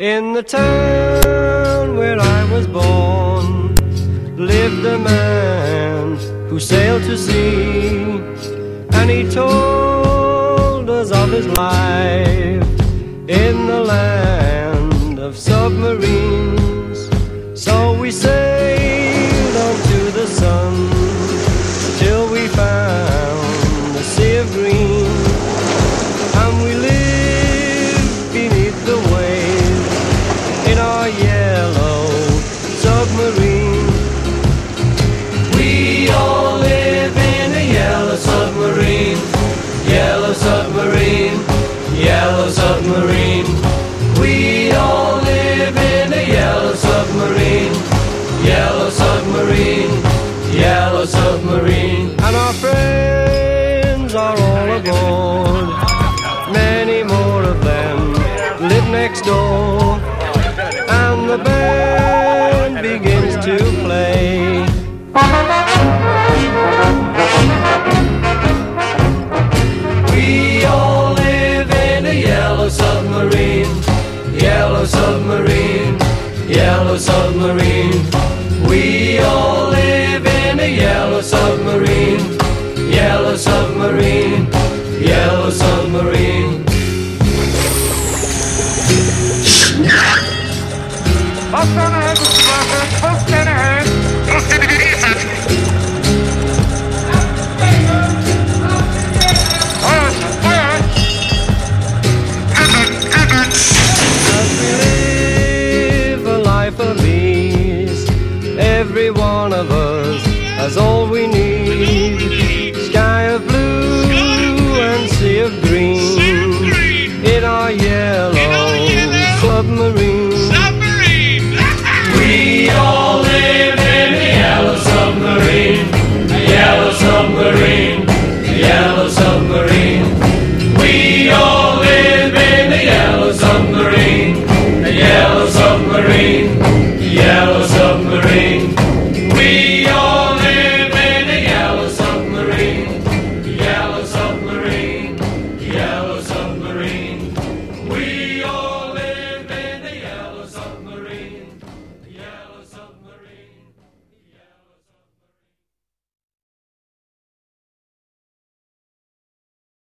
In the town where I was born lived a man who sailed to sea, and he told us of his life in the land yellow submarine. And our friends are all aboard. Many more of them live next door. And the band begins to play. We all live in a yellow submarine, yellow submarine, yellow submarine. Submarine. Post on ahead, Mr. Barker. Post on ahead. As we